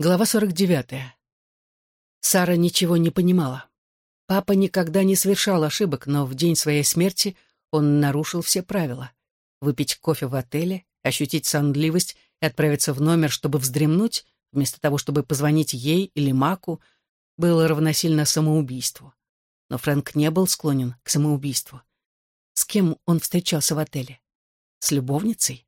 Глава 49. Сара ничего не понимала. Папа никогда не совершал ошибок, но в день своей смерти он нарушил все правила. Выпить кофе в отеле, ощутить сонливость и отправиться в номер, чтобы вздремнуть, вместо того, чтобы позвонить ей или Маку, было равносильно самоубийству. Но Фрэнк не был склонен к самоубийству. С кем он встречался в отеле? С любовницей?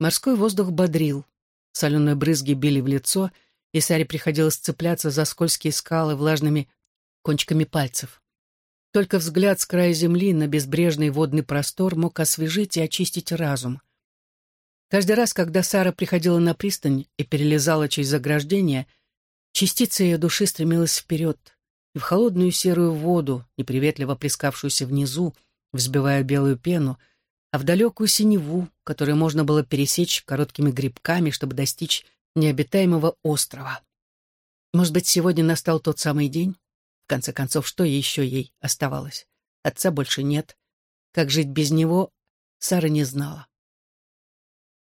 Морской воздух бодрил, Соленые брызги били в лицо, и Саре приходилось цепляться за скользкие скалы влажными кончиками пальцев. Только взгляд с края земли на безбрежный водный простор мог освежить и очистить разум. Каждый раз, когда Сара приходила на пристань и перелезала через ограждение, частица ее души стремилась вперед, и в холодную серую воду, неприветливо плескавшуюся внизу, взбивая белую пену, а в далекую синеву, которую можно было пересечь короткими грибками, чтобы достичь необитаемого острова. Может быть, сегодня настал тот самый день? В конце концов, что еще ей оставалось? Отца больше нет. Как жить без него, Сара не знала.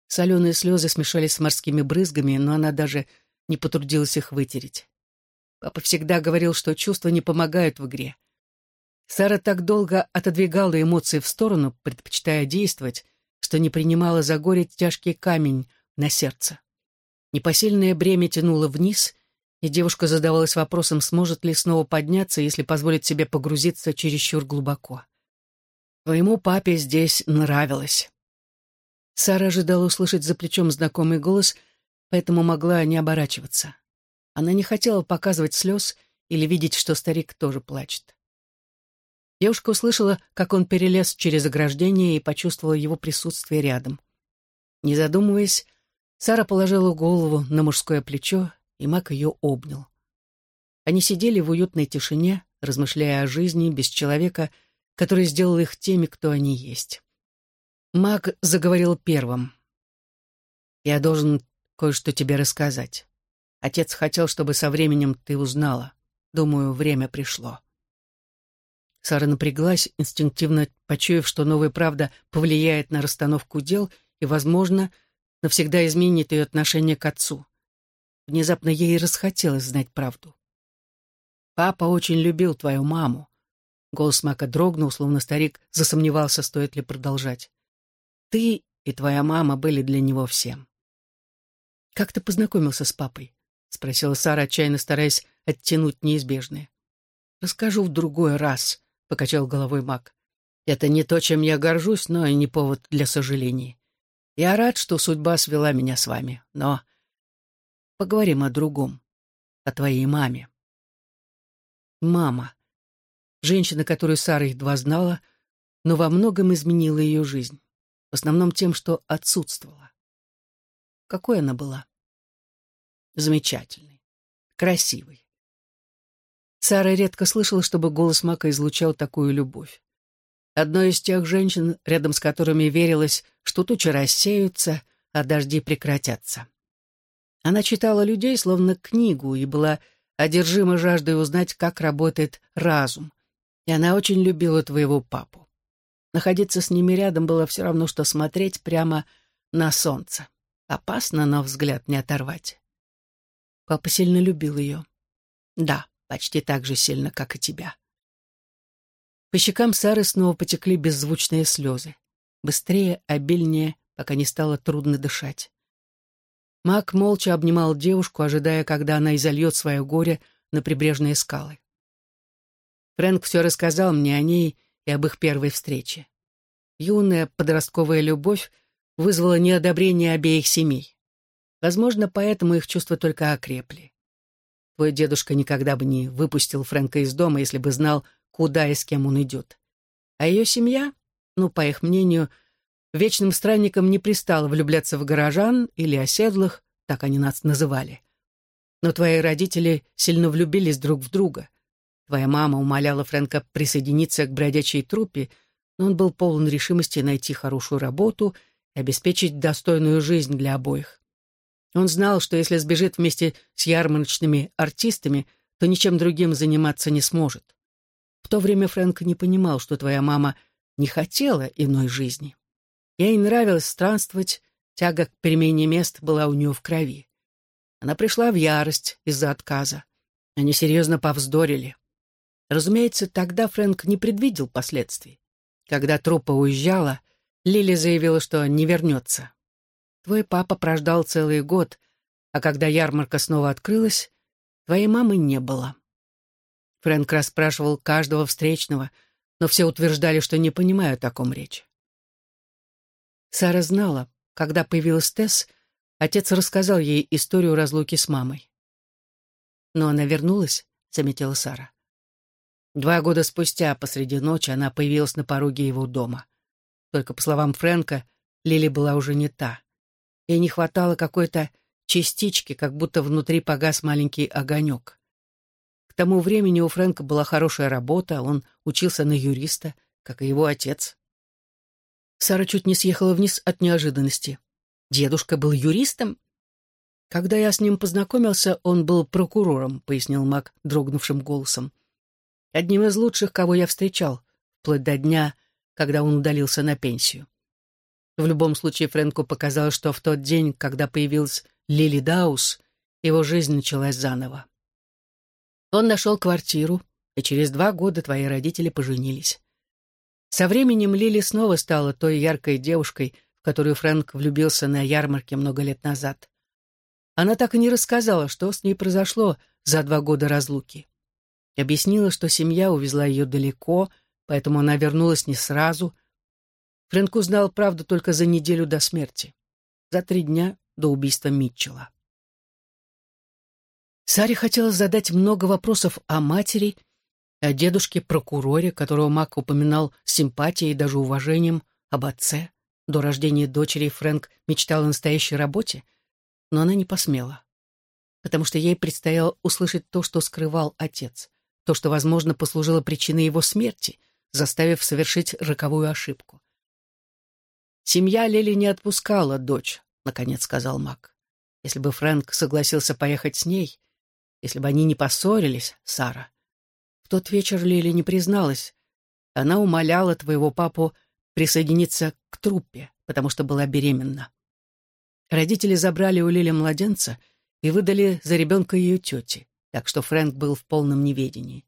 Соленые слезы смешались с морскими брызгами, но она даже не потрудилась их вытереть. Папа всегда говорил, что чувства не помогают в игре. Сара так долго отодвигала эмоции в сторону, предпочитая действовать, что не принимала за горе тяжкий камень на сердце. Непосильное бремя тянуло вниз, и девушка задавалась вопросом, сможет ли снова подняться, если позволит себе погрузиться чересчур глубоко. Твоему папе здесь нравилось. Сара ожидала услышать за плечом знакомый голос, поэтому могла не оборачиваться. Она не хотела показывать слез или видеть, что старик тоже плачет. Девушка услышала, как он перелез через ограждение и почувствовала его присутствие рядом. Не задумываясь, Сара положила голову на мужское плечо, и Мак ее обнял. Они сидели в уютной тишине, размышляя о жизни без человека, который сделал их теми, кто они есть. Мак заговорил первым. «Я должен кое-что тебе рассказать. Отец хотел, чтобы со временем ты узнала. Думаю, время пришло». Сара напряглась, инстинктивно почуяв, что новая правда повлияет на расстановку дел и, возможно, навсегда изменит ее отношение к отцу. Внезапно ей расхотелось знать правду. «Папа очень любил твою маму». Голос Мака дрогнул, словно старик засомневался, стоит ли продолжать. «Ты и твоя мама были для него всем». «Как ты познакомился с папой?» — спросила Сара, отчаянно стараясь оттянуть неизбежное. «Расскажу в другой раз», — покачал головой маг. «Это не то, чем я горжусь, но и не повод для сожалений. Я рад, что судьба свела меня с вами, но поговорим о другом, о твоей маме». Мама. Женщина, которую Сара едва знала, но во многом изменила ее жизнь. В основном тем, что отсутствовала. Какой она была? Замечательной, красивой, Сара редко слышала, чтобы голос Мака излучал такую любовь. Одной из тех женщин, рядом с которыми верилось, что тучи рассеются, а дожди прекратятся. Она читала людей словно книгу и была одержима жаждой узнать, как работает разум. И она очень любила твоего папу. Находиться с ними рядом было все равно, что смотреть прямо на солнце. Опасно, но взгляд не оторвать. Папа сильно любил ее. Да, почти так же сильно, как и тебя. По щекам Сары снова потекли беззвучные слезы. Быстрее, обильнее, пока не стало трудно дышать. Мак молча обнимал девушку, ожидая, когда она изольет свое горе на прибрежные скалы. Фрэнк все рассказал мне о ней и об их первой встрече. Юная подростковая любовь вызвала неодобрение обеих семей. Возможно, поэтому их чувства только окрепли. Твой дедушка никогда бы не выпустил Фрэнка из дома, если бы знал, куда и с кем он идет. А ее семья, ну, по их мнению, вечным странникам не пристало влюбляться в горожан или оседлых, так они нас называли. Но твои родители сильно влюбились друг в друга. Твоя мама умоляла Фрэнка присоединиться к бродячей труппе, но он был полон решимости найти хорошую работу и обеспечить достойную жизнь для обоих. Он знал, что если сбежит вместе с ярмарочными артистами, то ничем другим заниматься не сможет. В то время Фрэнк не понимал, что твоя мама не хотела иной жизни. Ей нравилось странствовать, тяга к перемене мест была у нее в крови. Она пришла в ярость из-за отказа. Они серьезно повздорили. Разумеется, тогда Фрэнк не предвидел последствий. Когда труппа уезжала, Лили заявила, что не вернется. Твой папа прождал целый год, а когда ярмарка снова открылась, твоей мамы не было. Фрэнк расспрашивал каждого встречного, но все утверждали, что не понимают, о ком речь. Сара знала, когда появилась Тесс, отец рассказал ей историю разлуки с мамой. «Но она вернулась», — заметила Сара. Два года спустя, посреди ночи, она появилась на пороге его дома. Только, по словам Фрэнка, Лили была уже не та. Ей не хватало какой-то частички, как будто внутри погас маленький огонек. К тому времени у Фрэнка была хорошая работа, он учился на юриста, как и его отец. Сара чуть не съехала вниз от неожиданности. Дедушка был юристом? Когда я с ним познакомился, он был прокурором, пояснил Мак дрогнувшим голосом. Одним из лучших, кого я встречал, вплоть до дня, когда он удалился на пенсию. В любом случае, Фрэнку показалось, что в тот день, когда появилась Лили Даус, его жизнь началась заново. Он нашел квартиру, и через два года твои родители поженились. Со временем Лили снова стала той яркой девушкой, в которую Фрэнк влюбился на ярмарке много лет назад. Она так и не рассказала, что с ней произошло за два года разлуки. Объяснила, что семья увезла ее далеко, поэтому она вернулась не сразу. Фрэнк узнал правду только за неделю до смерти, за три дня до убийства Митчелла. Саре хотелось задать много вопросов о матери о дедушке-прокуроре, которого Мак упоминал с симпатией и даже уважением, об отце. До рождения дочери Фрэнк мечтал о настоящей работе, но она не посмела, потому что ей предстояло услышать то, что скрывал отец, то, что, возможно, послужило причиной его смерти, заставив совершить роковую ошибку. «Семья Лили не отпускала дочь», — наконец сказал Мак. «Если бы Фрэнк согласился поехать с ней, если бы они не поссорились, Сара, в тот вечер Лили не призналась. Она умоляла твоего папу присоединиться к труппе, потому что была беременна. Родители забрали у Лили младенца и выдали за ребенка ее тети, так что Фрэнк был в полном неведении.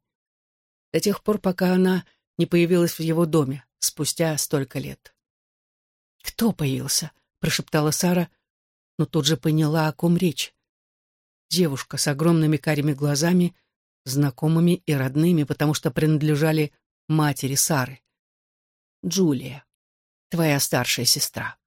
До тех пор, пока она не появилась в его доме, спустя столько лет. «Кто появился?» — прошептала Сара, но тут же поняла, о ком речь. Девушка с огромными карими глазами — знакомыми и родными, потому что принадлежали матери Сары. Джулия, твоя старшая сестра.